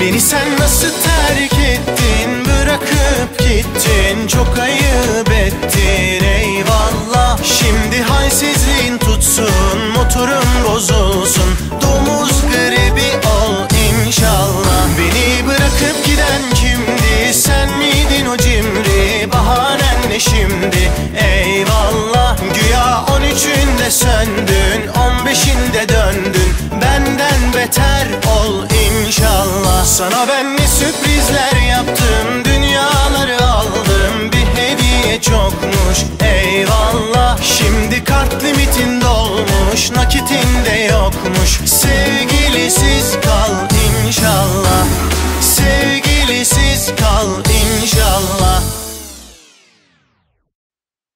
Beni sen nasıl terk ettin? Bırakıp gittin. Çok ayıp ettin. Eyvallah. Şimdi halsizliğin tutsun. Motorum bozulsun. Domuz gribi ol inşallah. Beni bırakıp giden kimdi? Sen miydin o cimri? Bahanen ne şimdi? Eyvallah. Güya on üçünde söndün. On beşinde döndün. Benden beter sana ben ne sürprizler yaptım Dünyaları aldım. Bir hediye çokmuş Eyvallah. Şimdi kart limitin dolmuş Nakitinde yokmuş. Sevgilisiz kal inşallah. Sevgilisiz kal inşallah